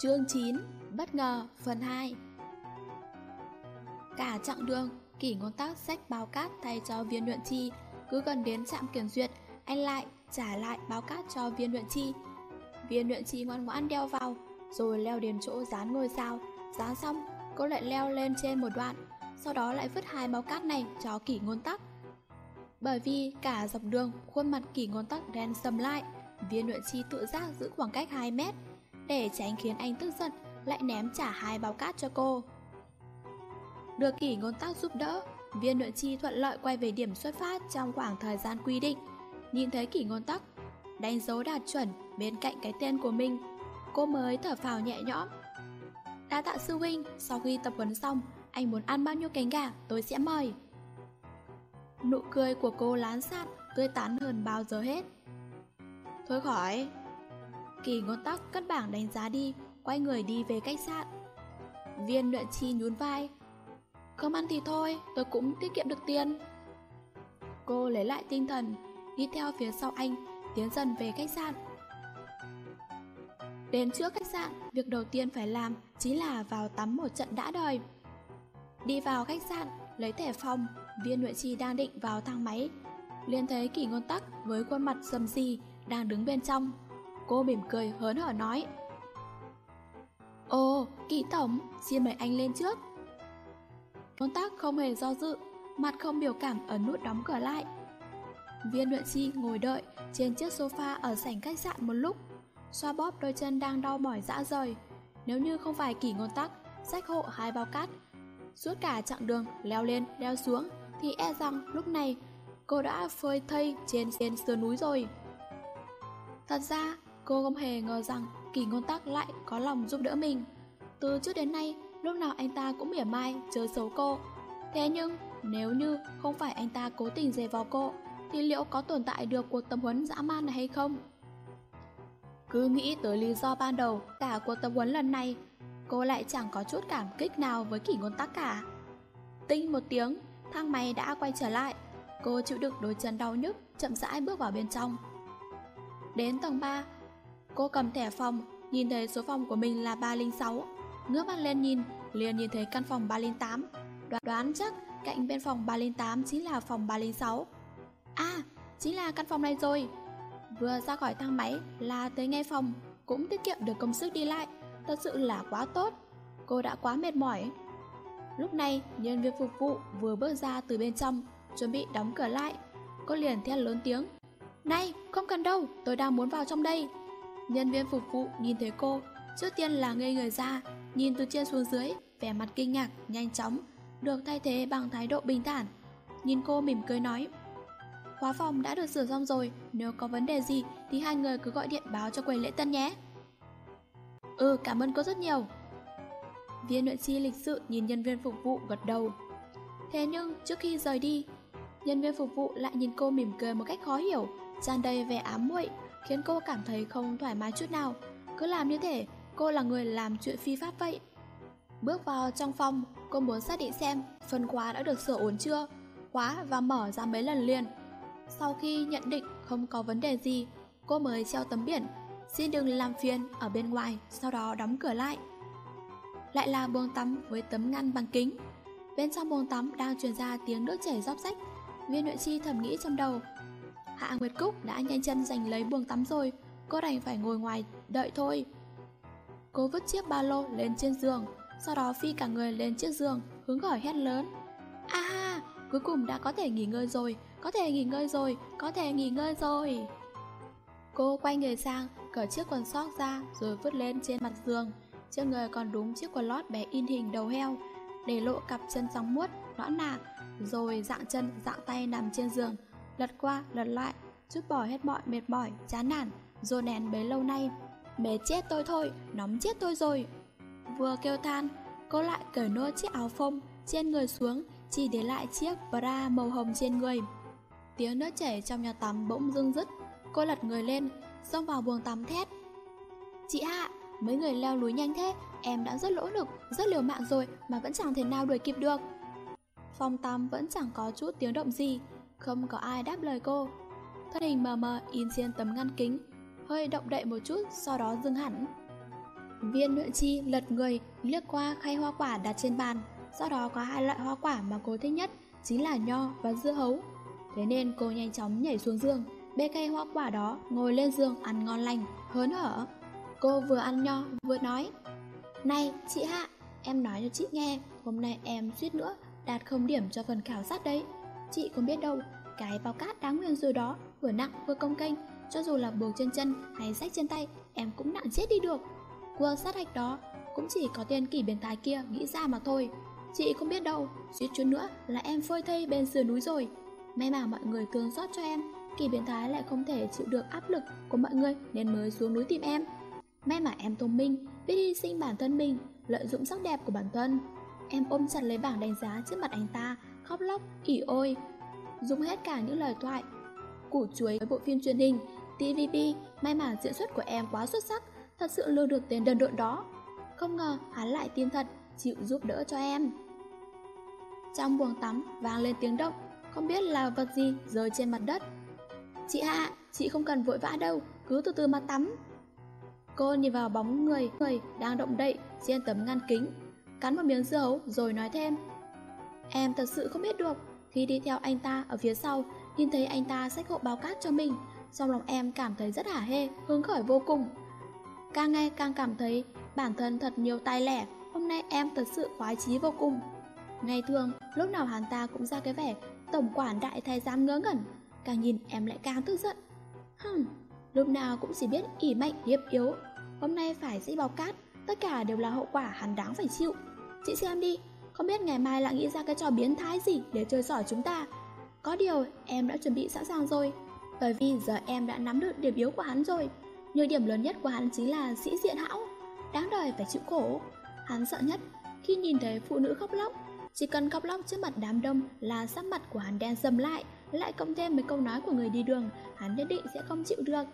Chương 9 Bất ngờ phần 2 Cả chặng đường, kỷ ngôn tắc sách báo cát thay cho viên luyện chi. Cứ gần đến trạm kiểm duyệt, anh lại trả lại báo cát cho viên luyện chi. Viên luyện chi ngoan ngoãn đeo vào, rồi leo đến chỗ dán ngôi sao. Dán xong, cô lại leo lên trên một đoạn Sau đó lại vứt hai báo cát này cho kỷ ngôn tắc Bởi vì cả dọc đường, khuôn mặt kỷ ngôn tắc đen sầm lại Viên luyện chi tự giác giữ khoảng cách 2 mét để tránh khiến anh tức giận, lại ném trả hai bao cát cho cô. Được kỷ ngôn tác giúp đỡ, viên nội chi thuận lợi quay về điểm xuất phát trong khoảng thời gian quy định. Nhìn thấy kỷ ngôn tắc, đánh dấu đạt chuẩn bên cạnh cái tên của mình, cô mới thở phào nhẹ nhõm. Đa tạ sư huynh, sau khi tập huấn xong, anh muốn ăn bao nhiêu cánh gà, tôi sẽ mời. Nụ cười của cô lán sạn, tươi tắn hơn bao giờ hết. Thôi khỏi, Kỳ ngón tóc cất bảng đánh giá đi, quay người đi về khách sạn. Viên luyện chi nhún vai. Không ăn thì thôi, tôi cũng tiết kiệm được tiền. Cô lấy lại tinh thần, đi theo phía sau anh, tiến dần về khách sạn. Đến trước khách sạn, việc đầu tiên phải làm chính là vào tắm một trận đã đời. Đi vào khách sạn, lấy thẻ phòng, viên luyện chi đang định vào thang máy. liền thấy kỳ ngôn tắc với khuôn mặt sầm xì đang đứng bên trong. Cô mỉm cười hớn hở nói. Ồ, kỹ tổng, xin mời anh lên trước. Công tác không hề do dự Mặt không biểu cảm ở nút đóng cửa lại. Viên luyện chi ngồi đợi Trên chiếc sofa ở sảnh khách sạn một lúc. Xoa bóp đôi chân đang đau mỏi dã rời. Nếu như không phải kỷ ngôn tắc Sách hộ hai bao cát Suốt cả chặng đường leo lên leo xuống Thì e rằng lúc này Cô đã phơi thây trên trên sườn núi rồi. Thật ra Cô không hề ngờ rằng kỳ ngôn tắc lại có lòng giúp đỡ mình. Từ trước đến nay, lúc nào anh ta cũng mỉa mai, chơi xấu cô. Thế nhưng, nếu như không phải anh ta cố tình dè vào cô, thì liệu có tồn tại được cuộc tập huấn dã man này hay không? Cứ nghĩ tới lý do ban đầu cả cuộc tập huấn lần này, cô lại chẳng có chút cảm kích nào với kỷ ngôn tắc cả. Tinh một tiếng, thang máy đã quay trở lại. Cô chịu đựng đôi chân đau nhức, chậm rãi bước vào bên trong. Đến tầng 3, Cô cầm thẻ phòng, nhìn thấy số phòng của mình là 306. Ngước mắt lên nhìn, liền nhìn thấy căn phòng 308. Đoán, đoán chắc cạnh bên phòng 308 chính là phòng 306. À, chính là căn phòng này rồi. Vừa ra khỏi thang máy là tới ngay phòng, cũng tiết kiệm được công sức đi lại. Thật sự là quá tốt. Cô đã quá mệt mỏi. Lúc này, nhân viên phục vụ vừa bước ra từ bên trong, chuẩn bị đóng cửa lại. Cô liền thét lớn tiếng. Này, không cần đâu, tôi đang muốn vào trong đây. Nhân viên phục vụ nhìn thấy cô, trước tiên là ngây người ra, nhìn từ trên xuống dưới, vẻ mặt kinh ngạc, nhanh chóng, được thay thế bằng thái độ bình thản. Nhìn cô mỉm cười nói, Khóa phòng đã được sửa xong rồi, nếu có vấn đề gì thì hai người cứ gọi điện báo cho quầy lễ tân nhé. Ừ, cảm ơn cô rất nhiều. Viên luyện chi lịch sự nhìn nhân viên phục vụ gật đầu. Thế nhưng trước khi rời đi, nhân viên phục vụ lại nhìn cô mỉm cười một cách khó hiểu, tràn đầy vẻ ám muội, khiến cô cảm thấy không thoải mái chút nào. Cứ làm như thể cô là người làm chuyện phi pháp vậy. Bước vào trong phòng, cô muốn xác định xem phần khóa đã được sửa ổn chưa, khóa và mở ra mấy lần liền. Sau khi nhận định không có vấn đề gì, cô mới treo tấm biển Xin đừng làm phiền ở bên ngoài, sau đó đóng cửa lại. Lại là buồng tắm với tấm ngăn bằng kính. Bên trong buồng tắm đang truyền ra tiếng nước chảy róc rách. Viên Nguyện Chi thầm nghĩ trong đầu, Hạ Nguyệt Cúc đã nhanh chân giành lấy buồng tắm rồi, cô đành phải ngồi ngoài đợi thôi. Cô vứt chiếc ba lô lên trên giường, sau đó phi cả người lên chiếc giường, hướng khởi hét lớn. A ha, cuối cùng đã có thể nghỉ ngơi rồi, có thể nghỉ ngơi rồi, có thể nghỉ ngơi rồi. Cô quay người sang, cởi chiếc quần sóc ra rồi vứt lên trên mặt giường. Trên người còn đúng chiếc quần lót bé in hình đầu heo, để lộ cặp chân sóng muốt, nõn nà, rồi dạng chân, dạng tay nằm trên giường, lật qua, lật lại, chút bỏ hết mọi mệt mỏi, chán nản, dồn nén bấy lâu nay. Mệt chết tôi thôi, nóng chết tôi rồi. Vừa kêu than, cô lại cởi nốt chiếc áo phông trên người xuống, chỉ để lại chiếc bra màu hồng trên người. Tiếng nước chảy trong nhà tắm bỗng dưng dứt cô lật người lên, xông vào buồng tắm thét. Chị hạ mấy người leo núi nhanh thế, em đã rất lỗ lực, rất liều mạng rồi mà vẫn chẳng thể nào đuổi kịp được. Phòng tắm vẫn chẳng có chút tiếng động gì không có ai đáp lời cô Thân hình mờ mờ in trên tấm ngăn kính Hơi động đậy một chút Sau đó dừng hẳn Viên Nhuận Chi lật người, liếc qua khay hoa quả đặt trên bàn, sau đó có hai loại hoa quả mà cô thích nhất, chính là nho và dưa hấu. Thế nên cô nhanh chóng nhảy xuống giường, bê cây hoa quả đó, ngồi lên giường ăn ngon lành, hớn hở. Cô vừa ăn nho, vừa nói, Này, chị Hạ, em nói cho chị nghe, hôm nay em suýt nữa đạt không điểm cho phần khảo sát đấy. Chị không biết đâu, cái bao cát đáng nguyên rồi đó, vừa nặng vừa công kênh, cho dù là buộc chân chân hay rách trên tay, em cũng nặng chết đi được. Cuộc sát hạch đó cũng chỉ có tên kỷ biến thái kia nghĩ ra mà thôi. Chị không biết đâu, suýt chút nữa là em phơi thây bên sườn núi rồi. May mà mọi người thương xót cho em, kỳ biến thái lại không thể chịu được áp lực của mọi người nên mới xuống núi tìm em. May mà em thông minh, biết hy sinh bản thân mình, lợi dụng sắc đẹp của bản thân. Em ôm chặt lấy bảng đánh giá trước mặt anh ta, khóc lóc, ỉ ôi. Dùng hết cả những lời thoại. Củ chuối với bộ phim truyền hình, TVB, may mà diễn xuất của em quá xuất sắc, thật sự lừa được tên đần độn đó. Không ngờ hắn lại tin thật, chịu giúp đỡ cho em. Trong buồng tắm vang lên tiếng động, không biết là vật gì rơi trên mặt đất. Chị Hạ, chị không cần vội vã đâu, cứ từ từ mà tắm. Cô nhìn vào bóng người, người đang động đậy trên tấm ngăn kính, cắn một miếng dưa hấu rồi nói thêm. Em thật sự không biết được, khi đi theo anh ta ở phía sau, nhìn thấy anh ta xách hộ báo cát cho mình, trong lòng em cảm thấy rất hả hê, hứng khởi vô cùng. Càng ngày càng cảm thấy bản thân thật nhiều tài lẻ, hôm nay em thật sự khoái chí vô cùng. Ngày thường, lúc nào hắn ta cũng ra cái vẻ tổng quản đại thái giám ngớ ngẩn, càng nhìn em lại càng tức giận. Hừm, lúc nào cũng chỉ biết ỉ mạnh hiếp yếu, hôm nay phải dĩ bao cát, tất cả đều là hậu quả hắn đáng phải chịu. Chị xem đi, không biết ngày mai lại nghĩ ra cái trò biến thái gì để chơi giỏi chúng ta. Có điều, em đã chuẩn bị sẵn sàng rồi, bởi vì giờ em đã nắm được điểm yếu của hắn rồi. Nhược điểm lớn nhất của hắn chính là sĩ diện hão, đáng đời phải chịu khổ. Hắn sợ nhất khi nhìn thấy phụ nữ khóc lóc chỉ cần khóc lóc trước mặt đám đông là sắc mặt của hắn đen dầm lại, lại cộng thêm mấy câu nói của người đi đường, hắn nhất định sẽ không chịu được.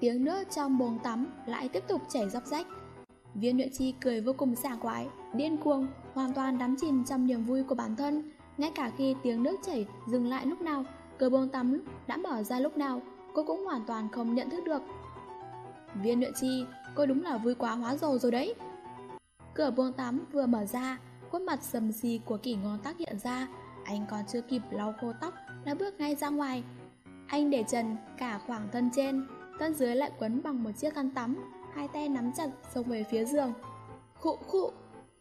Tiếng nước trong bồn tắm lại tiếp tục chảy dốc rách. Viên Nhuận Chi cười vô cùng sảng khoái, điên cuồng, hoàn toàn đắm chìm trong niềm vui của bản thân. Ngay cả khi tiếng nước chảy dừng lại lúc nào, cửa bông tắm đã mở ra lúc nào, cô cũng hoàn toàn không nhận thức được. Viên Nhuận Chi, cô đúng là vui quá hóa rồ rồi đấy. Cửa buông tắm vừa mở ra, khuôn mặt sầm xì của kỷ ngón tắc hiện ra Anh còn chưa kịp lau khô tóc đã bước ngay ra ngoài Anh để trần cả khoảng thân trên Thân dưới lại quấn bằng một chiếc khăn tắm Hai tay nắm chặt xông về phía giường Khụ khụ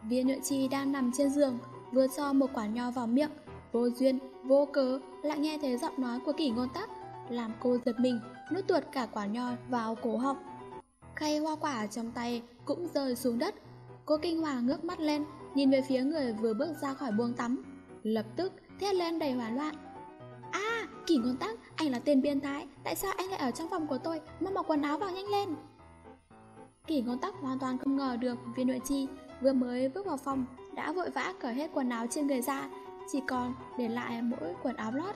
Viên nhuận chi đang nằm trên giường Vừa cho một quả nho vào miệng Vô duyên, vô cớ Lại nghe thấy giọng nói của kỷ ngôn tắc Làm cô giật mình Nuốt tuột cả quả nho vào cổ họng Khay hoa quả trong tay cũng rơi xuống đất Cô kinh hoàng ngước mắt lên nhìn về phía người vừa bước ra khỏi buông tắm, lập tức thét lên đầy hoảng loạn. a à, kỳ ngôn tắc, anh là tên biến thái, tại sao anh lại ở trong phòng của tôi, mau mặc quần áo vào nhanh lên. Kỳ ngôn tắc hoàn toàn không ngờ được viên nội chi vừa mới bước vào phòng đã vội vã cởi hết quần áo trên người ra, chỉ còn để lại mỗi quần áo lót.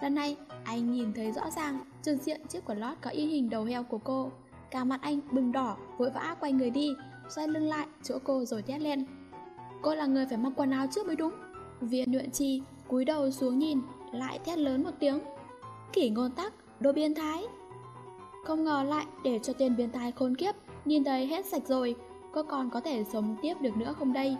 Lần này, anh nhìn thấy rõ ràng trường diện chiếc quần lót có in hình đầu heo của cô. Cả mặt anh bừng đỏ, vội vã quay người đi, xoay lưng lại chỗ cô rồi thét lên. Cô là người phải mặc quần áo trước mới đúng Viên nhuận chi cúi đầu xuống nhìn Lại thét lớn một tiếng Kỷ ngôn tắc, đồ biến thái Không ngờ lại để cho tên biến thái khốn kiếp Nhìn thấy hết sạch rồi Cô còn có thể sống tiếp được nữa không đây?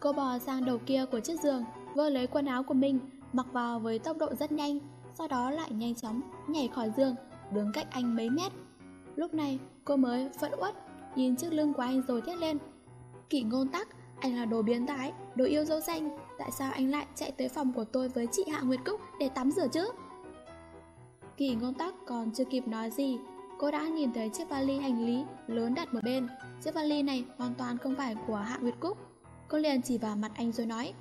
Cô bò sang đầu kia của chiếc giường Vơ lấy quần áo của mình Mặc vào với tốc độ rất nhanh Sau đó lại nhanh chóng nhảy khỏi giường Đứng cách anh mấy mét. Lúc này cô mới phẫn uất Nhìn chiếc lưng của anh rồi thét lên. Kỷ ngôn tắc, anh là đồ biến thái, đồ yêu dâu xanh Tại sao anh lại chạy tới phòng của tôi với chị Hạ Nguyệt Cúc để tắm rửa chứ? Kỷ ngôn tắc còn chưa kịp nói gì Cô đã nhìn thấy chiếc vali hành lý lớn đặt một bên. Chiếc vali này hoàn toàn không phải của Hạ Nguyệt Cúc. Cô liền chỉ vào mặt anh rồi nói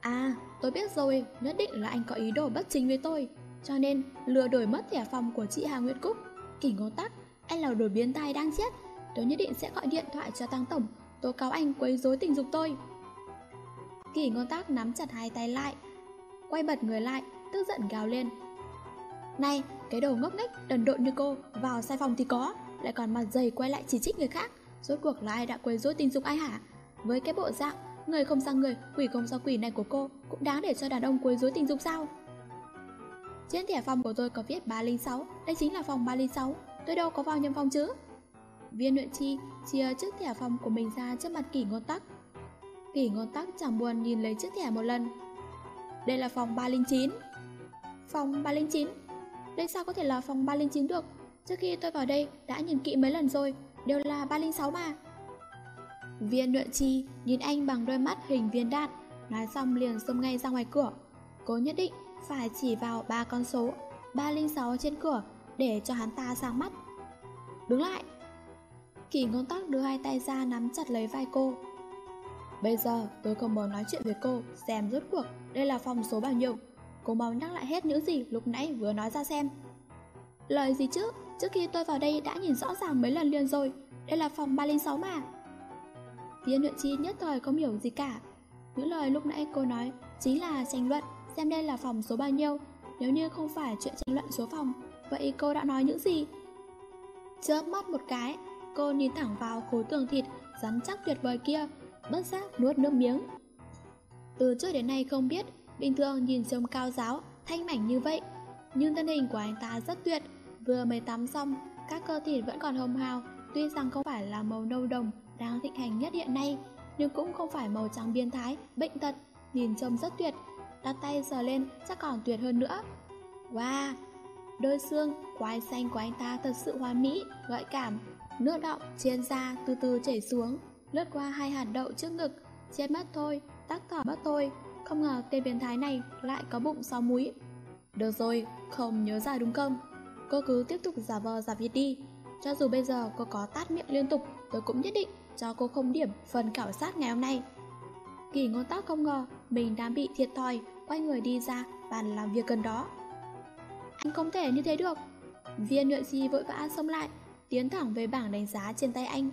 À, tôi biết rồi, nhất định là anh có ý đồ bất chính với tôi Cho nên lừa đổi mất thẻ phòng của chị Hà Nguyệt Cúc. Kỷ ngôn tắc, anh là đồ biến tai đang chết. Tôi nhất định sẽ gọi điện thoại cho Tăng Tổng tố cáo anh quấy rối tình dục tôi. Kỷ ngôn tác nắm chặt hai tay lại Quay bật người lại Tức giận gào lên này cái đầu ngốc nghếch đần độn như cô Vào sai phòng thì có Lại còn mặt dày quay lại chỉ trích người khác Rốt cuộc là ai đã quấy rối tình dục ai hả Với cái bộ dạng Người không sang người, quỷ không ra quỷ này của cô Cũng đáng để cho đàn ông quấy rối tình dục sao Trên thẻ phòng của tôi có viết 306 Đây chính là phòng 306 Tôi đâu có vào nhầm phòng chứ Viên luyện chi chia chiếc thẻ phòng của mình ra trước mặt kỷ ngôn tắc. Kỷ ngôn tắc chẳng buồn nhìn lấy chiếc thẻ một lần. Đây là phòng 309. Phòng 309? Đây sao có thể là phòng 309 được? Trước khi tôi vào đây đã nhìn kỹ mấy lần rồi, đều là 306 mà. Viên luyện chi nhìn anh bằng đôi mắt hình viên đạn, nói xong liền xông ngay ra ngoài cửa. Cô nhất định phải chỉ vào ba con số 306 trên cửa để cho hắn ta sang mắt. Đứng lại! Kỳ ngôn tắc đưa hai tay ra nắm chặt lấy vai cô. Bây giờ tôi không muốn nói chuyện với cô, xem rốt cuộc đây là phòng số bao nhiêu. Cô mau nhắc lại hết những gì lúc nãy vừa nói ra xem. Lời gì chứ? Trước khi tôi vào đây đã nhìn rõ ràng mấy lần liền rồi. Đây là phòng 306 mà. Viên luyện chi nhất thời không hiểu gì cả. Những lời lúc nãy cô nói chính là tranh luận xem đây là phòng số bao nhiêu. Nếu như không phải chuyện tranh luận số phòng, vậy cô đã nói những gì? Chớp mắt một cái, cô nhìn thẳng vào khối tường thịt rắn chắc tuyệt vời kia, bất giác nuốt nước miếng. Từ trước đến nay không biết, bình thường nhìn trông cao giáo, thanh mảnh như vậy, nhưng thân hình của anh ta rất tuyệt, vừa mới tắm xong, các cơ thịt vẫn còn hồng hào, tuy rằng không phải là màu nâu đồng đang thịnh hành nhất hiện nay, nhưng cũng không phải màu trắng biên thái, bệnh tật, nhìn trông rất tuyệt, đặt tay sờ lên chắc còn tuyệt hơn nữa. Wow, đôi xương, quai xanh của anh ta thật sự hoa mỹ, gợi cảm, nước đọng trên da từ từ chảy xuống, lướt qua hai hạt đậu trước ngực, chết mất thôi, tắc thỏ mất thôi, không ngờ tên biến thái này lại có bụng sáu múi. Được rồi, không nhớ ra đúng không? Cô cứ tiếp tục giả vờ giả vịt đi, cho dù bây giờ cô có tát miệng liên tục, tôi cũng nhất định cho cô không điểm phần khảo sát ngày hôm nay. Kỳ ngôn tóc không ngờ mình đang bị thiệt thòi, quay người đi ra bàn làm việc gần đó. Anh không thể như thế được. Viên nhuận di vội vã xông lại, tiến thẳng về bảng đánh giá trên tay anh.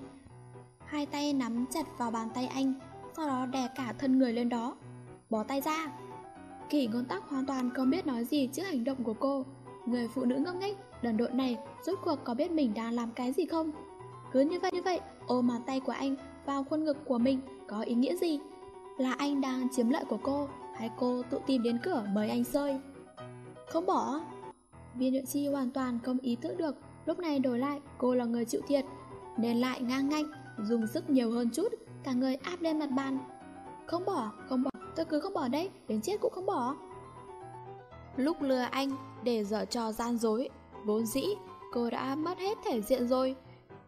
Hai tay nắm chặt vào bàn tay anh, sau đó đè cả thân người lên đó. Bỏ tay ra. Kỳ ngôn tắc hoàn toàn không biết nói gì trước hành động của cô. Người phụ nữ ngốc nghếch, đần đội này rốt cuộc có biết mình đang làm cái gì không? Cứ như vậy như vậy, ôm bàn tay của anh vào khuôn ngực của mình có ý nghĩa gì? Là anh đang chiếm lợi của cô, hay cô tự tìm đến cửa mời anh rơi? Không bỏ. Viên luyện chi hoàn toàn không ý thức được, lúc này đổi lại cô là người chịu thiệt, nên lại ngang nganh, dùng sức nhiều hơn chút, cả người áp lên mặt bàn. Không bỏ, không bỏ, tôi cứ không bỏ đấy, đến chết cũng không bỏ. Lúc lừa anh để dở trò gian dối, vốn dĩ cô đã mất hết thể diện rồi.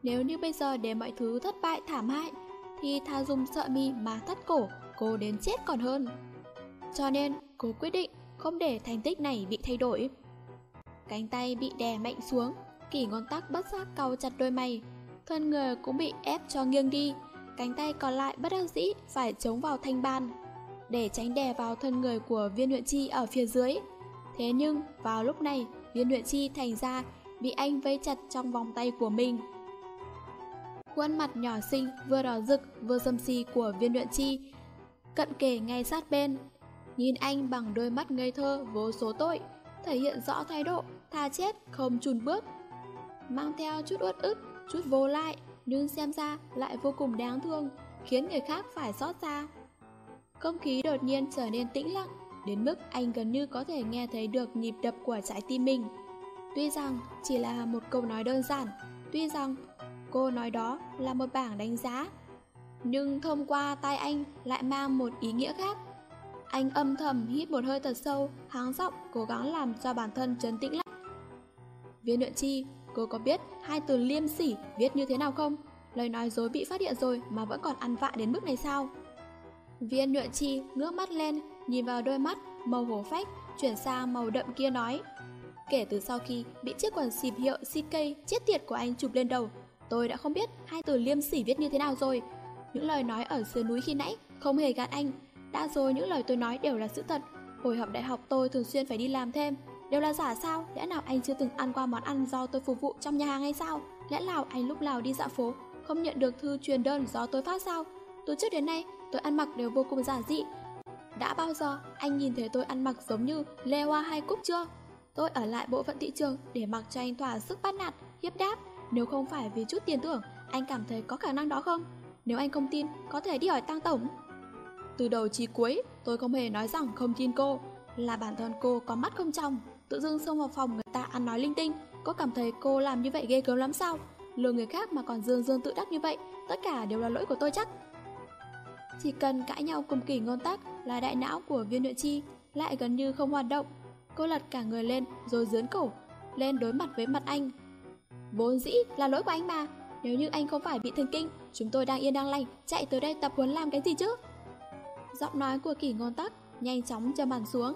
Nếu như bây giờ để mọi thứ thất bại thảm hại, thì tha dùng sợ mi mà thắt cổ, cô đến chết còn hơn. Cho nên, cô quyết định không để thành tích này bị thay đổi. Cánh tay bị đè mạnh xuống, kỷ ngón tắc bất giác cau chặt đôi mày. Thân người cũng bị ép cho nghiêng đi, cánh tay còn lại bất đắc dĩ phải chống vào thanh ban. Để tránh đè vào thân người của viên luyện chi ở phía dưới. Thế nhưng, vào lúc này, viên luyện chi thành ra bị anh vây chặt trong vòng tay của mình. Khuôn mặt nhỏ xinh vừa đỏ rực vừa dâm xì của viên luyện chi Cận kề ngay sát bên Nhìn anh bằng đôi mắt ngây thơ vô số tội Thể hiện rõ thái độ Tha chết không chùn bước Mang theo chút uất ức Chút vô lại Nhưng xem ra lại vô cùng đáng thương Khiến người khác phải xót xa không khí đột nhiên trở nên tĩnh lặng, Đến mức anh gần như có thể nghe thấy được nhịp đập của trái tim mình Tuy rằng chỉ là một câu nói đơn giản, Tuy rằng Cô nói đó là một bảng đánh giá, Nhưng thông qua tay anh lại mang một ý nghĩa khác Anh âm thầm hít một hơi thật sâu, Háng giọng cố gắng làm cho bản thân trấn tĩnh lại Viên luyện chi, Cô có biết hai từ liêm sỉ viết như thế nào không? Lời nói dối bị phát hiện rồi mà vẫn còn ăn vạ đến mức này sao? Viên nhuận chi ngước mắt lên, nhìn vào đôi mắt, màu hổ phách, chuyển sang màu đậm kia nói. Kể từ sau khi bị chiếc quần xịp hiệu CK chết tiệt của anh chụp lên đầu, Tôi đã không biết hai từ liêm sỉ viết như thế nào rồi. Những lời nói ở sườn núi khi nãy không hề gạt anh. Đã rồi những lời tôi nói đều là sự thật. Hồi học đại học tôi thường xuyên phải đi làm thêm. Đều là giả sao? Lẽ nào anh chưa từng ăn qua món ăn do tôi phục vụ trong nhà hàng hay sao? Lẽ nào anh lúc nào đi dạo phố không nhận được thư truyền đơn do tôi phát sao? Từ trước đến nay tôi ăn mặc đều vô cùng giản dị. Đã bao giờ anh nhìn thấy tôi ăn mặc giống như Lê Hoa hay Cúc chưa? Tôi ở lại bộ phận thị trường để mặc cho anh thỏa sức bắt nạt, hiếp đáp nếu không phải vì chút tiền thưởng, anh cảm thấy có khả năng đó không? Nếu anh không tin, có thể đi hỏi tăng tổng. Từ đầu chí cuối, tôi không hề nói rằng không tin cô, là bản thân cô có mắt không trong. Tự dưng xông vào phòng người ta ăn nói linh tinh, có cảm thấy cô làm như vậy ghê gớm lắm sao? lừa người khác mà còn dương dương tự đắc như vậy, tất cả đều là lỗi của tôi chắc. Chỉ cần cãi nhau cùng kỳ ngôn tắc là đại não của viên nhuệ chi lại gần như không hoạt động. Cô lật cả người lên rồi dướn cổ, lên đối mặt với mặt anh. Vốn dĩ là lỗi của anh mà, nếu như anh không phải bị thần kinh, chúng tôi đang yên đang lành, chạy tới đây tập huấn làm cái gì chứ? Giọng nói của kỳ ngôn tắc nhanh chóng châm bàn xuống.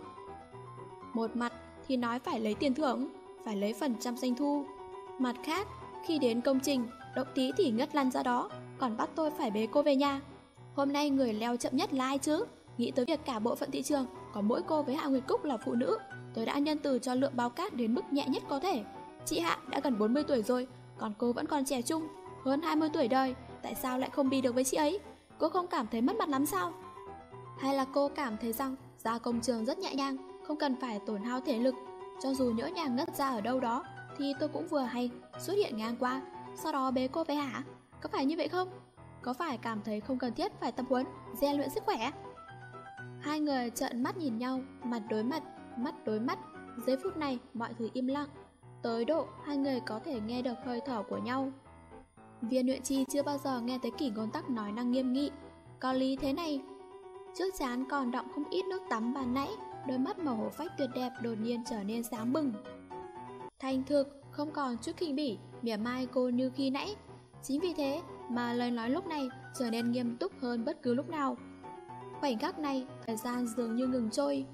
Một mặt thì nói phải lấy tiền thưởng, phải lấy phần trăm doanh thu. Mặt khác, khi đến công trình, động tí thì ngất lăn ra đó, còn bắt tôi phải bế cô về nhà. Hôm nay người leo chậm nhất là ai chứ? Nghĩ tới việc cả bộ phận thị trường, có mỗi cô với Hạ Nguyệt Cúc là phụ nữ, tôi đã nhân từ cho lượng bao cát đến mức nhẹ nhất có thể. Chị Hạ đã gần 40 tuổi rồi, còn cô vẫn còn trẻ trung, hơn 20 tuổi đời, tại sao lại không đi được với chị ấy? Cô không cảm thấy mất mặt lắm sao? Hay là cô cảm thấy rằng ra công trường rất nhẹ nhàng, không cần phải tổn hao thể lực, cho dù nhỡ nhàng ngất ra ở đâu đó, thì tôi cũng vừa hay xuất hiện ngang qua, sau đó bế cô về hả? Có phải như vậy không? Có phải cảm thấy không cần thiết phải tập huấn, rèn luyện sức khỏe? Hai người trợn mắt nhìn nhau, mặt đối mặt, mắt đối mắt. Giây phút này, mọi thứ im lặng. Tới độ hai người có thể nghe được hơi thở của nhau. Viên Nguyễn Chi chưa bao giờ nghe thấy kỷ ngôn tắc nói năng nghiêm nghị. Có lý thế này. Trước chán còn đọng không ít nước tắm bàn nãy, đôi mắt màu hổ phách tuyệt đẹp đột nhiên trở nên sáng bừng. Thành thực, không còn chút khinh bỉ, mỉa mai cô như khi nãy. Chính vì thế mà lời nói lúc này trở nên nghiêm túc hơn bất cứ lúc nào. Khoảnh khắc này, thời gian dường như ngừng trôi.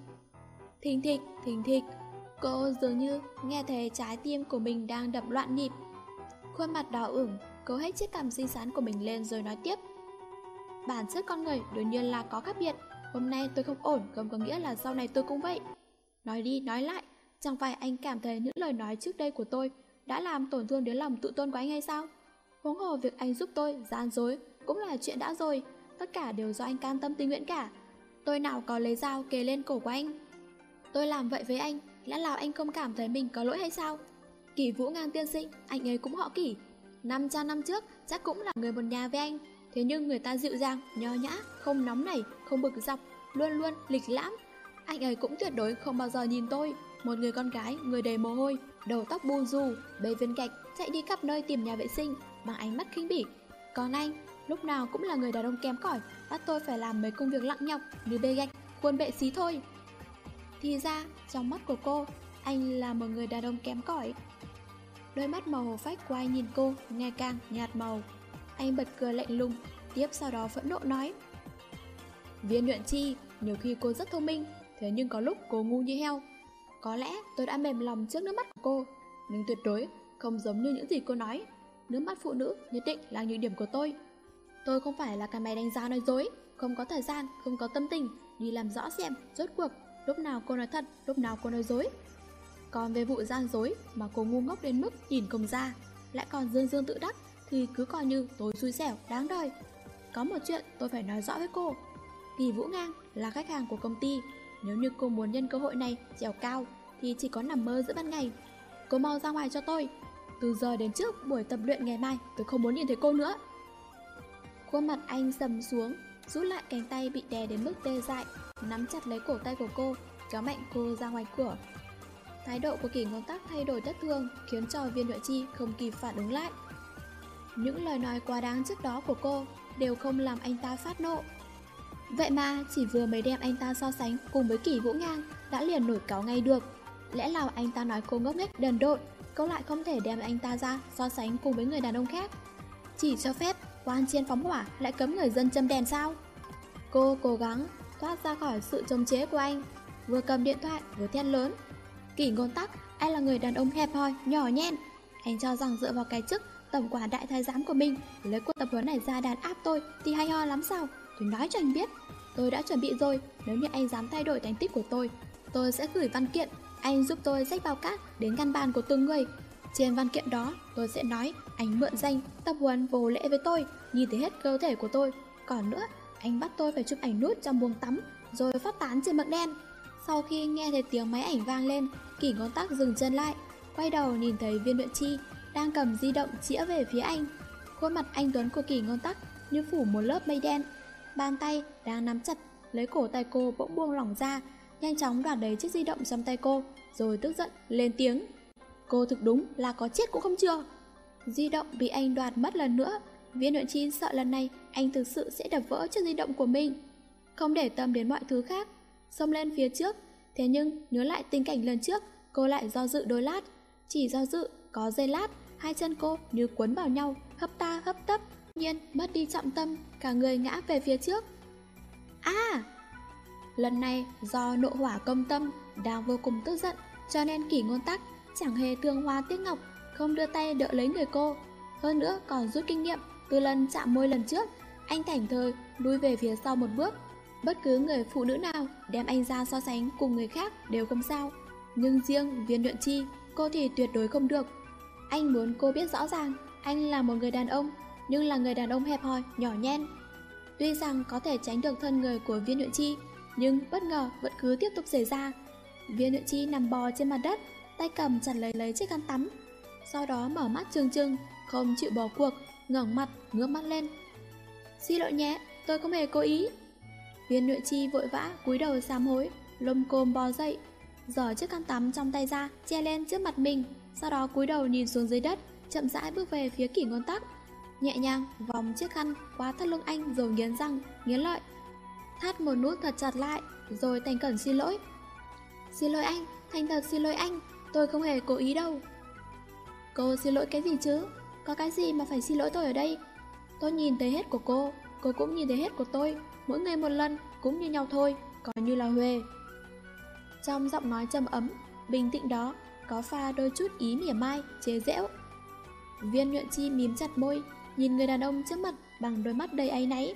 Thình thịch, thình thịch, cô dường như nghe thấy trái tim của mình đang đập loạn nhịp. Khuôn mặt đỏ ửng, cố hết chiếc cằm xinh xắn của mình lên rồi nói tiếp. Bản chất con người đương nhiên là có khác biệt, hôm nay tôi không ổn không có nghĩa là sau này tôi cũng vậy. Nói đi nói lại, chẳng phải anh cảm thấy những lời nói trước đây của tôi đã làm tổn thương đến lòng tự tôn của anh hay sao? Huống hồ việc anh giúp tôi gian dối cũng là chuyện đã rồi, tất cả đều do anh cam tâm tình nguyện cả. Tôi nào có lấy dao kề lên cổ của anh. Tôi làm vậy với anh, lẽ nào anh không cảm thấy mình có lỗi hay sao? kỷ Vũ Ngang tiên sinh, anh ấy cũng họ Kỷ. 500 năm trước chắc cũng là người một nhà với anh, thế nhưng người ta dịu dàng, nho nhã, không nóng nảy, không bực dọc, luôn luôn lịch lãm. Anh ấy cũng tuyệt đối không bao giờ nhìn tôi, một người con gái, người đầy mồ hôi, đầu tóc bù rù, bê viên gạch, chạy đi khắp nơi tìm nhà vệ sinh bằng ánh mắt khinh bỉ. Còn anh, lúc nào cũng là người đàn ông kém cỏi, bắt tôi phải làm mấy công việc lặng nhọc như bê gạch, khuôn bệ xí thôi. Thì ra, trong mắt của cô, anh là một người đàn ông kém cỏi. Đôi mắt màu hồ phách của anh nhìn cô ngày càng nhạt màu. Anh bật cười lạnh lùng, tiếp sau đó phẫn nộ nói. Viên nhuận chi, nhiều khi cô rất thông minh, thế nhưng có lúc cô ngu như heo. Có lẽ tôi đã mềm lòng trước nước mắt của cô, nhưng tuyệt đối không giống như những gì cô nói. Nước mắt phụ nữ nhất định là nhược điểm của tôi. Tôi không phải là cái máy đánh giá nói dối, không có thời gian, không có tâm tình, đi làm rõ xem, rốt cuộc, lúc nào cô nói thật, lúc nào cô nói dối. Còn về vụ gian dối mà cô ngu ngốc đến mức nhìn không ra, lại còn dương dương tự đắc, thì cứ coi như tôi xui xẻo, đáng đời. Có một chuyện tôi phải nói rõ với cô. Kỳ Vũ Ngang là khách hàng của công ty, nếu như cô muốn nhân cơ hội này trèo cao thì chỉ có nằm mơ giữa ban ngày. Cô mau ra ngoài cho tôi. Từ giờ đến trước buổi tập luyện ngày mai tôi không muốn nhìn thấy cô nữa. Khuôn mặt anh sầm xuống, rút lại cánh tay bị đè đến mức tê dại, nắm chặt lấy cổ tay của cô, kéo mạnh cô ra ngoài cửa. Thái độ của kỷ ngón tắc thay đổi thất thường khiến cho viên nhuệ chi không kịp phản ứng lại. Những lời nói quá đáng trước đó của cô đều không làm anh ta phát nộ. Vậy mà chỉ vừa mới đem anh ta so sánh cùng với kỷ vũ ngang đã liền nổi cáo ngay được. Lẽ nào anh ta nói cô ngốc nghếch đần độn, cậu lại không thể đem anh ta ra so sánh cùng với người đàn ông khác. Chỉ cho phép quan chiên phóng hỏa lại cấm người dân châm đèn sao? Cô cố gắng thoát ra khỏi sự chống chế của anh, vừa cầm điện thoại vừa thét lớn. Kỷ ngôn tắc, anh là người đàn ông hẹp hòi, nhỏ nhen. Anh cho rằng dựa vào cái chức tổng quản đại thái giám của mình, lấy cuộc tập huấn này ra đàn áp tôi thì hay ho lắm sao? Tôi nói cho anh biết, tôi đã chuẩn bị rồi, nếu như anh dám thay đổi thành tích của tôi, tôi sẽ gửi văn kiện, anh giúp tôi rách bao cát đến căn bàn của từng người. Trên văn kiện đó, tôi sẽ nói anh mượn danh, tập huấn vô lễ với tôi, nhìn thấy hết cơ thể của tôi. Còn nữa, anh bắt tôi phải chụp ảnh nút trong buồng tắm, rồi phát tán trên mực đen. Sau khi nghe thấy tiếng máy ảnh vang lên, kỷ ngón tắc dừng chân lại, quay đầu nhìn thấy viên luyện chi đang cầm di động chĩa về phía anh. Khuôn mặt anh Tuấn của kỷ ngón tắc như phủ một lớp mây đen, Bàn tay đang nắm chặt Lấy cổ tay cô bỗng buông lỏng ra Nhanh chóng đoạt lấy chiếc di động trong tay cô, Rồi tức giận, lên tiếng. Cô thực đúng là có chết cũng không chưa Di động bị anh đoạt mất lần nữa. Viên nội chi sợ lần này anh thực sự sẽ đập vỡ chiếc di động của mình. Không để tâm đến mọi thứ khác, Xông lên phía trước. Thế nhưng, nhớ lại tình cảnh lần trước, Cô lại do dự đôi lát. Chỉ do dự, có giây lát, Hai chân cô như cuốn vào nhau, Hấp ta, hấp tấp. Nhiên, mất đi trọng tâm, Cả người ngã về phía trước. À! Lần này do nộ hỏa công tâm Đang vô cùng tức giận Cho nên kỷ ngôn tắc chẳng hề thương hoa tiếc ngọc Không đưa tay đỡ lấy người cô. Hơn nữa còn rút kinh nghiệm Từ lần chạm môi lần trước Anh thảnh thơi lui về phía sau một bước. Bất cứ người phụ nữ nào đem anh ra so sánh cùng người khác đều không sao. Nhưng riêng viên nhuận chi Cô thì tuyệt đối không được. Anh muốn cô biết rõ ràng Anh là một người đàn ông Nhưng là người đàn ông hẹp hòi, nhỏ nhen. Tuy rằng có thể tránh được thân người của viên nhuận chi nhưng bất ngờ vẫn cứ tiếp tục xảy ra. Viên nhuận chi nằm bò trên mặt đất Tay cầm chặt lấy lấy chiếc khăn tắm. Sau đó mở mắt trừng trừng Không chịu bỏ cuộc ngẩng mặt, ngước mắt lên. Xin lỗi nhé, tôi không hề cố ý. Viên nhuận chi vội vã cúi đầu sám hối Lôm côm bò dậy Giở chiếc khăn tắm trong tay ra Che lên trước mặt mình Sau đó cúi đầu nhìn xuống dưới đất Chậm rãi bước về phía kỷ ngôn tắc. Nhẹ nhàng vòng chiếc khăn qua thắt lưng anh Rồi nghiến răng, nghiến lợi. Thắt một nút thật chặt lại Rồi thành cẩn xin lỗi. Xin lỗi anh, thành thật xin lỗi anh Tôi không hề cố ý đâu. Cô xin lỗi cái gì chứ? Có cái gì mà phải xin lỗi tôi ở đây? Tôi nhìn thấy hết của cô Cô cũng nhìn thấy hết của tôi. Mỗi ngày một lần cũng như nhau thôi Coi như là huề. Trong giọng nói trầm ấm Bình tĩnh đó Có pha đôi chút ý mỉa mai Chế giễu. Viên nhuận chi mím chặt môi Nhìn người đàn ông trước mặt bằng đôi mắt đầy áy náy.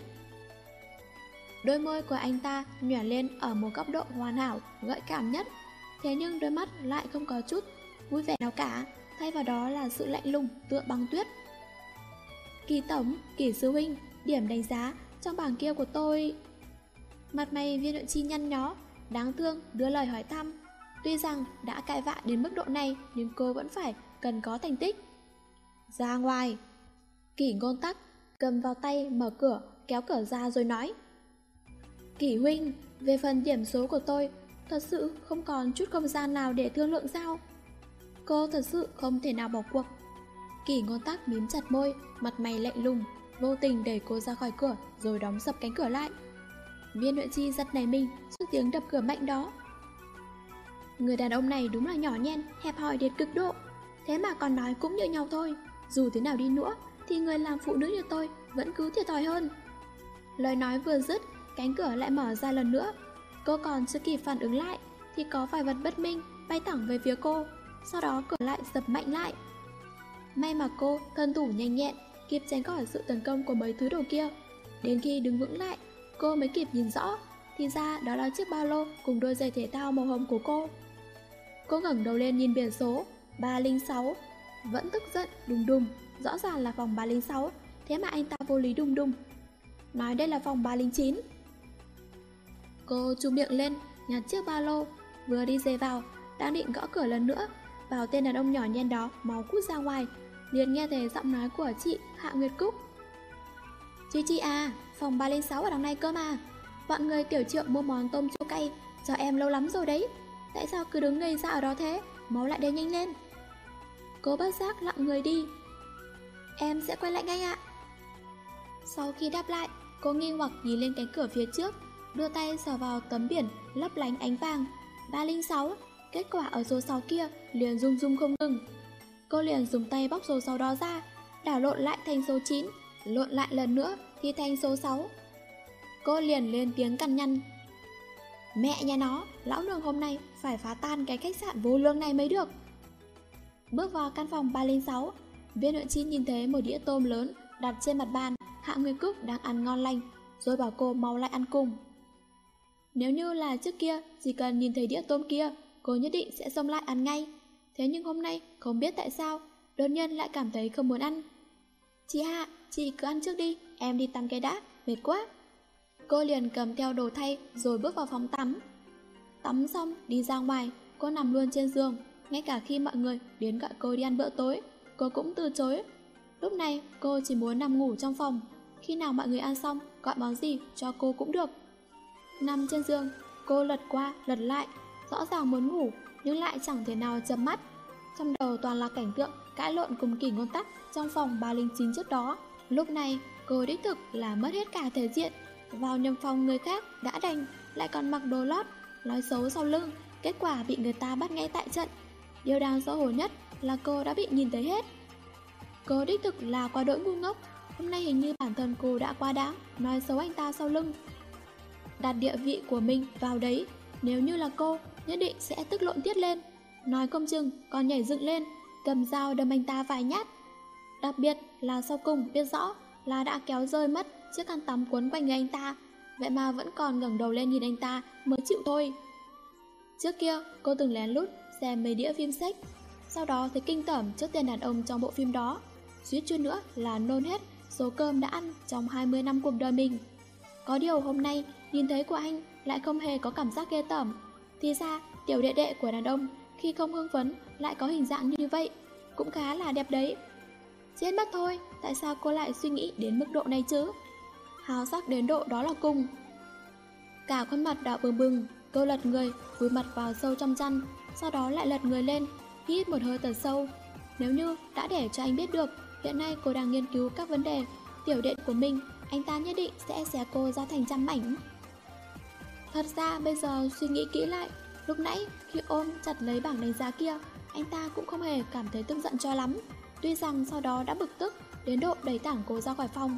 Đôi môi của anh ta nhỏa lên ở một góc độ hoàn hảo, gợi cảm nhất. Thế nhưng đôi mắt lại không có chút vui vẻ nào cả Thay vào đó là sự lạnh lùng tựa băng tuyết. Kỳ tổng, kỳ sư huynh, điểm đánh giá trong bảng kia của tôi. Mặt mày viên luyện chi nhăn nhó Đáng thương đưa lời hỏi thăm. Tuy rằng đã cãi vã đến mức độ này Nhưng cô vẫn phải cần có thành tích. Ra ngoài. Kỷ ngôn tắc Cầm vào tay mở cửa Kéo cửa ra rồi nói. Kỷ huynh. Về phần điểm số của tôi, Thật sự không còn chút không gian nào để thương lượng sao? Cô thật sự không thể nào bỏ cuộc. Kỷ ngôn tắc mím chặt môi, Mặt mày lạnh lùng, Vô tình đẩy cô ra khỏi cửa Rồi đóng sập cánh cửa lại. Viên huyện chi giật nảy mình, Trước tiếng đập cửa mạnh đó. Người đàn ông này đúng là nhỏ nhen, Hẹp hòi đến cực độ. Thế mà còn nói cũng như nhau thôi, Dù thế nào đi nữa, Thì người làm phụ nữ như tôi Vẫn cứ thiệt thòi hơn. Lời nói vừa dứt Cánh cửa lại mở ra lần nữa Cô còn chưa kịp phản ứng lại Thì có vài vật bất minh bay thẳng về phía cô Sau đó cửa lại dập mạnh lại May mà cô thân thủ nhanh nhẹn kịp tránh khỏi sự tấn công của mấy thứ đồ kia. Đến khi đứng vững lại, cô mới kịp nhìn rõ, thì ra đó là chiếc ba lô cùng đôi giày thể thao màu hồng của cô. Cô ngẩng đầu lên nhìn biển số 306, vẫn tức giận đùng đùng, rõ ràng là phòng 306, thế mà anh ta vô lý đùng đùng. Nói đây là phòng 309. Cô chu miệng lên, nhặt chiếc ba lô, vừa đi dề vào, đang định gõ cửa lần nữa, vào tên đàn ông nhỏ nhen đó máu cút ra ngoài, liền nghe thấy giọng nói của chị Hạ Nguyệt Cúc. Chị chị à, phòng 306 ở đằng này cơ mà. Bọn người tiểu trượng mua món tôm chua cay cho em lâu lắm rồi đấy. Tại sao cứ đứng ngây ra ở đó thế? Máu lại đây nhanh lên. Cô bất giác lặng người đi. Em sẽ quay lại ngay ạ. Sau khi đáp lại, cô nghi hoặc nhìn lên cánh cửa phía trước, đưa tay sờ vào tấm biển lấp lánh ánh vàng. 306, kết quả ở số 6 kia liền rung rung không ngừng. Cô liền dùng tay bóc số 6 đó ra Đảo lộn lại thành số 9 Lộn lại lần nữa thì thành số 6 Cô liền lên tiếng cằn nhăn Mẹ nhà nó Lão nương hôm nay phải phá tan cái khách sạn vô lương này mới được Bước vào căn phòng 306 Viên huyện chi nhìn thấy một đĩa tôm lớn Đặt trên mặt bàn Hạ Nguyên Cúc đang ăn ngon lành Rồi bảo cô mau lại ăn cùng nếu như là trước kia Chỉ cần nhìn thấy đĩa tôm kia Cô nhất định sẽ xông lại ăn ngay. Thế nhưng hôm nay không biết tại sao Đột nhiên lại cảm thấy không muốn ăn. Chị Hạ, chị cứ ăn trước đi Em đi tắm cái đã, mệt quá. Cô liền cầm theo đồ thay Rồi bước vào phòng tắm. Tắm xong, đi ra ngoài Cô nằm luôn trên giường. Ngay cả khi mọi người đến gọi cô đi ăn bữa tối Cô cũng từ chối. Lúc này cô chỉ muốn nằm ngủ trong phòng. Khi nào mọi người ăn xong Gọi món gì cho cô cũng được. Nằm trên giường Cô lật qua lật lại Rõ ràng muốn ngủ nhưng lại chẳng thể nào chấm mắt. trong đầu toàn là cảnh tượng cãi lộn cùng kỳ ngôn tắc trong phòng 309 trước đó. Lúc này, cô đích thực là mất hết cả thể diện, vào nhầm phòng người khác đã đành, lại còn mặc đồ lót, nói xấu sau lưng, kết quả bị người ta bắt ngay tại trận. Điều đáng xấu hổ nhất là cô đã bị nhìn thấy hết. Cô đích thực là quá đỗi ngu ngốc, hôm nay hình như bản thân cô đã quá đáng, nói xấu anh ta sau lưng. Đặt địa vị của mình vào đấy, nếu như là cô, nhất định sẽ tức lộn tiết lên. Nói công chừng còn nhảy dựng lên, cầm dao đâm anh ta vài nhát. Đặc biệt là sau cùng biết rõ là đã kéo rơi mất chiếc khăn tắm cuốn quanh người anh ta, vậy mà vẫn còn ngẩng đầu lên nhìn anh ta mới chịu thôi. Trước kia, cô từng lén lút xem mấy đĩa phim sách, sau đó thấy kinh tởm trước tên đàn ông trong bộ phim đó. Suýt chút nữa là nôn hết số cơm đã ăn trong 20 năm cuộc đời mình. Có điều hôm nay, nhìn thấy của anh lại không hề có cảm giác ghê tởm. Thì ra, tiểu đệ đệ của đàn ông khi không hưng phấn lại có hình dạng như vậy, cũng khá là đẹp đấy. Chết mất thôi, tại sao cô lại suy nghĩ đến mức độ này chứ? Hào sắc đến độ đó là cùng. Cả khuôn mặt đỏ bừng bừng, cô lật người, vùi mặt vào sâu trong chăn, sau đó lại lật người lên, hít một hơi thật sâu. Nếu như đã để cho anh biết được, hiện nay cô đang nghiên cứu các vấn đề tiểu đệ của mình, anh ta nhất định sẽ xé cô ra thành trăm mảnh. Thật ra bây giờ suy nghĩ kỹ lại, lúc nãy khi ôm chặt lấy bảng đánh giá kia, anh ta cũng không hề cảm thấy tức giận cho lắm. Tuy rằng sau đó đã bực tức đến độ đẩy tảng cô ra khỏi phòng.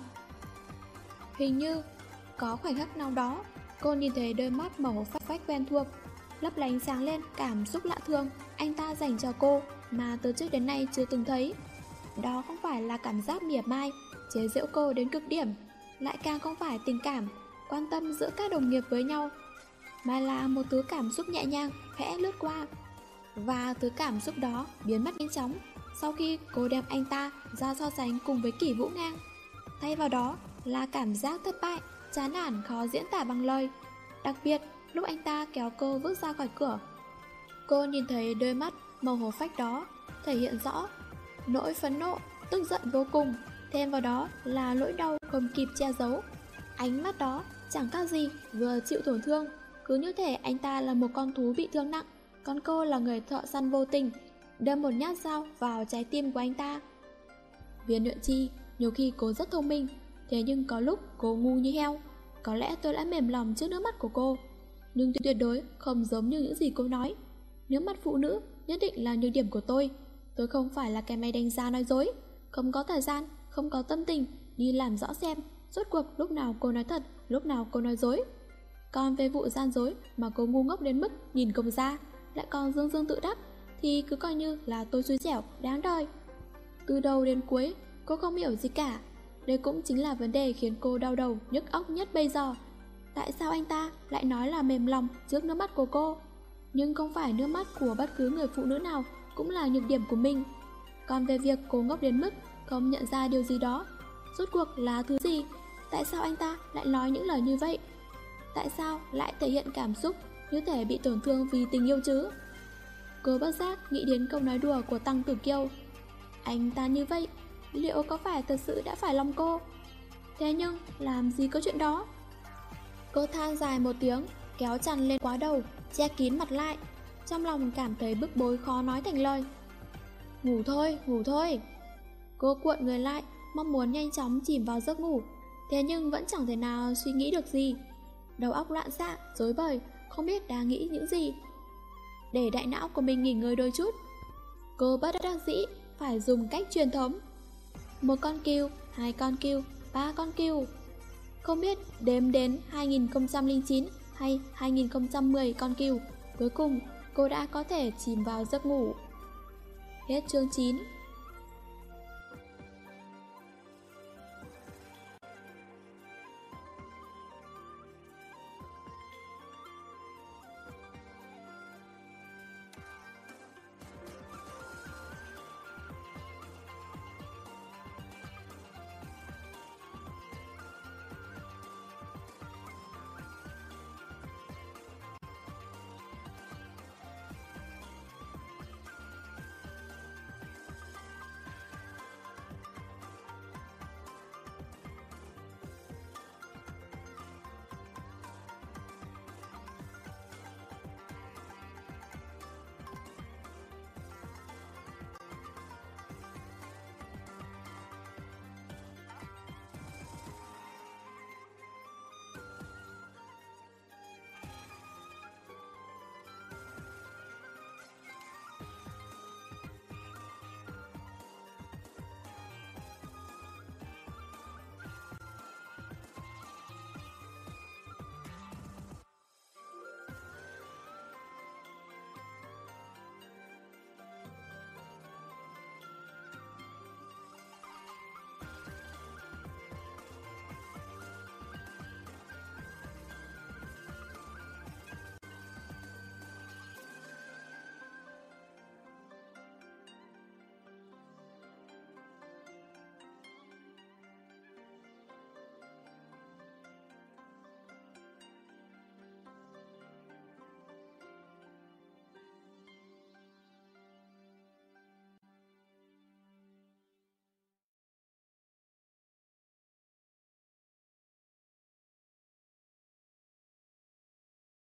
Hình như có khoảnh khắc nào đó, cô nhìn thấy đôi mắt màu phách phách quen thuộc, lấp lánh sáng lên cảm xúc lạ thường anh ta dành cho cô mà từ trước đến nay chưa từng thấy. Đó không phải là cảm giác mỉa mai, chế giễu cô đến cực điểm, lại càng không phải tình cảm, quan tâm giữa các đồng nghiệp với nhau, mà là một thứ cảm xúc nhẹ nhàng, khẽ lướt qua. Và thứ cảm xúc đó biến mất nhanh chóng sau khi cô đem anh ta ra so sánh cùng với kỷ vũ ngang. Thay vào đó là cảm giác thất bại, chán nản khó diễn tả bằng lời. Đặc biệt, lúc anh ta kéo cô bước ra khỏi cửa. Cô nhìn thấy đôi mắt màu hồ phách đó, thể hiện rõ nỗi phẫn nộ, tức giận vô cùng, thêm vào đó là nỗi đau không kịp che giấu. Ánh mắt đó chẳng khác gì vừa chịu tổn thương, cứ như thể anh ta là một con thú bị thương nặng, còn cô là người thợ săn vô tình, đâm một nhát dao vào trái tim của anh ta. Viên luyện chi, nhiều khi cô rất thông minh, thế nhưng có lúc cô ngu như heo. Có lẽ tôi đã mềm lòng trước nước mắt của cô, nhưng tuyệt đối không giống như những gì cô nói. Nước mắt phụ nữ nhất định là nhược điểm của tôi. Tôi không phải là kẻ máy đánh giá nói dối, không có thời gian, không có tâm tình đi làm rõ xem rốt cuộc lúc nào cô nói thật, lúc nào cô nói dối. Còn về vụ gian dối mà cô ngu ngốc đến mức nhìn không ra, lại còn dương dương tự đắc, thì cứ coi như là tôi xui xẻo, đáng đời. Từ đầu đến cuối, cô không hiểu gì cả. Đây cũng chính là vấn đề khiến cô đau đầu, nhức óc nhất bây giờ. Tại sao anh ta lại nói là mềm lòng trước nước mắt của cô? Nhưng không phải nước mắt của bất cứ người phụ nữ nào cũng là nhược điểm của mình. Còn về việc cô ngốc đến mức không nhận ra điều gì đó, rốt cuộc là thứ gì? Tại sao anh ta lại nói những lời như vậy? Tại sao lại thể hiện cảm xúc như thể bị tổn thương vì tình yêu chứ? Cô bất giác nghĩ đến câu nói đùa của Tăng Tử Kiêu. Anh ta như vậy, liệu có phải thật sự đã phải lòng cô? Thế nhưng, làm gì có chuyện đó? Cô than dài một tiếng, kéo chăn lên quá đầu, che kín mặt lại. Trong lòng cảm thấy bức bối khó nói thành lời. Ngủ thôi, ngủ thôi. Cô cuộn người lại, mong muốn nhanh chóng chìm vào giấc ngủ. Thế nhưng vẫn chẳng thể nào suy nghĩ được gì. Đầu óc loạn xạ, rối bời, không biết đang nghĩ những gì để đại não của mình nghỉ ngơi đôi chút. Cô bất đắc dĩ phải dùng cách truyền thống. Một con cừu, hai con cừu, ba con cừu. Không biết đếm đến 2009 hay 2010 con kiều. cuối cùng cô đã có thể chìm vào giấc ngủ. Hết chương 9